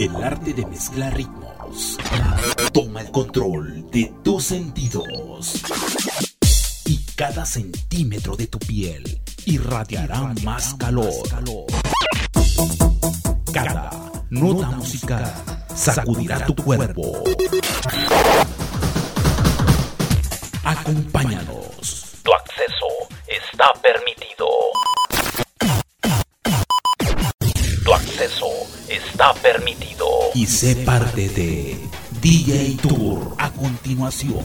El arte de mezclar ritmos. Toma el control de tus sentidos. Y cada centímetro de tu piel irradiará más calor. Cada nota musical sacudirá tu cuerpo. Acompáñanos. Tu acceso está permitido. Tu acceso está permitido. Y sé parte de DJ Tour a continuación.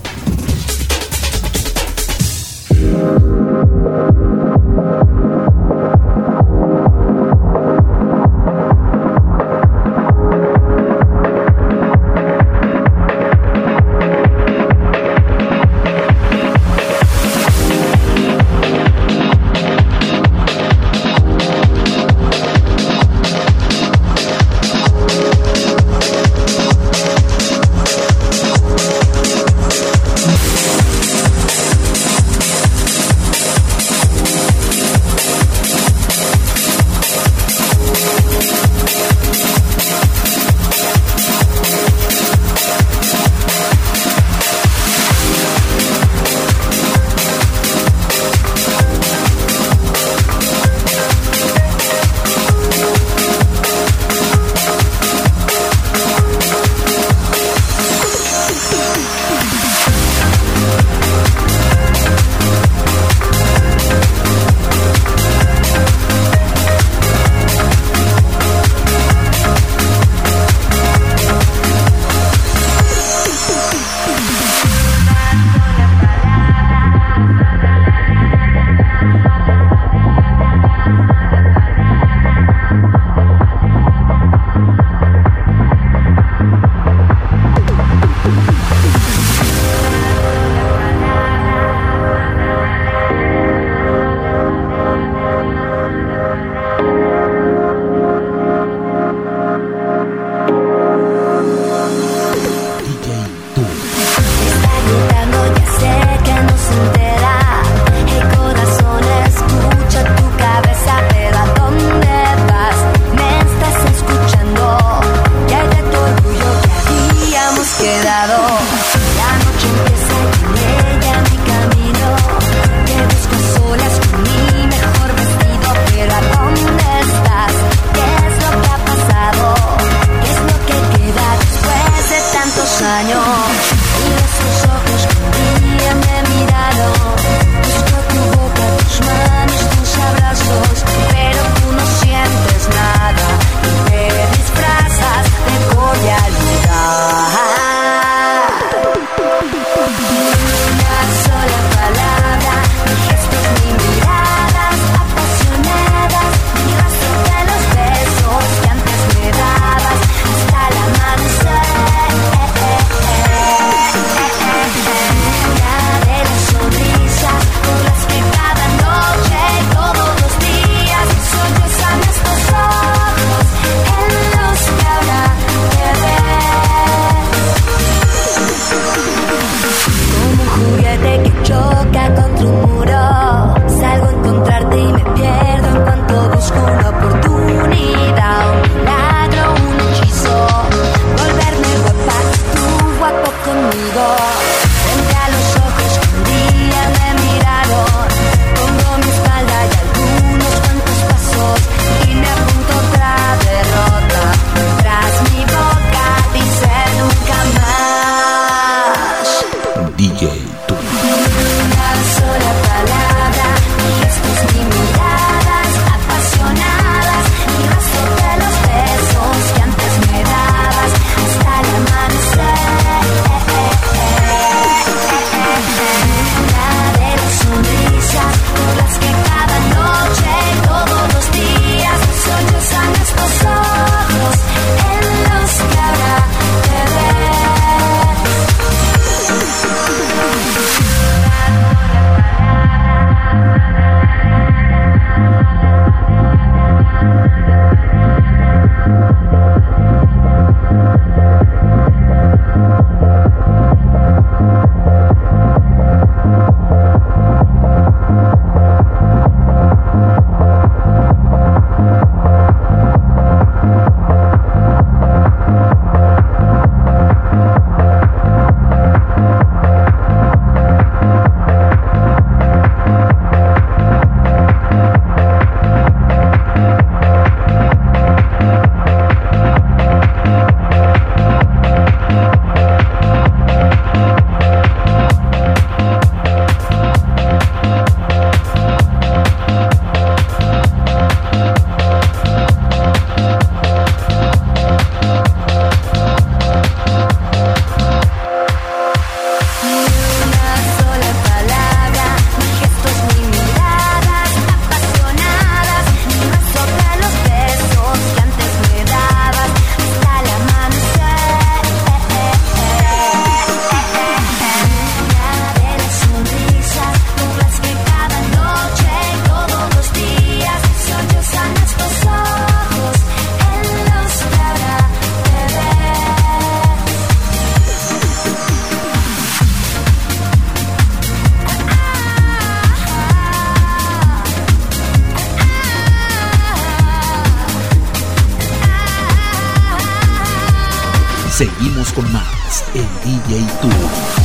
Seguimos con más en DJ Tour.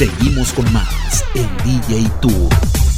Seguimos con más en DJ Tour.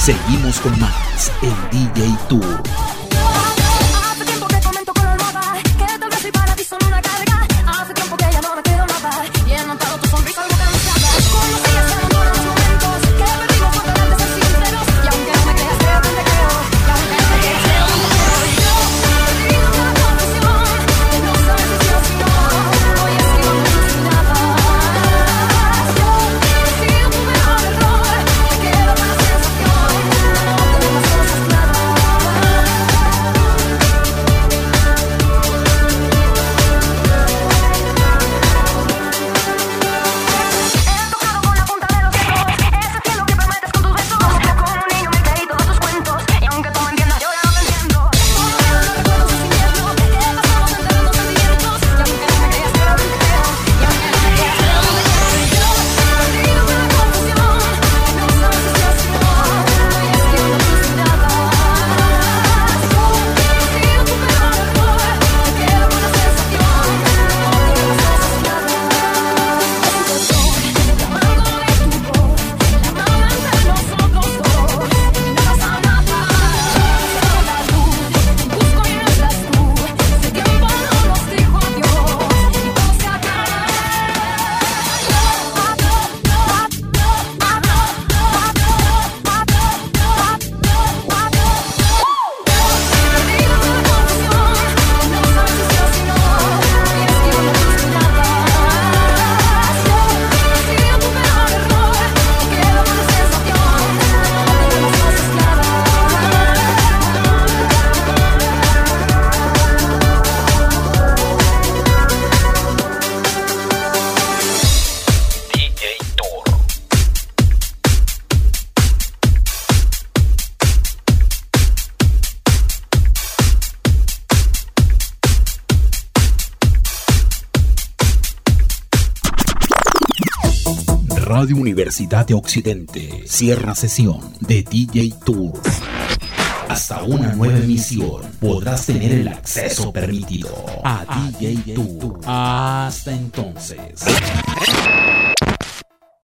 Seguimos con más en DJ Tour. Radio Universidad de Occidente cierra sesión de DJ Tour. Hasta una nueva emisión podrás tener el acceso permitido a DJ Tour. Hasta entonces.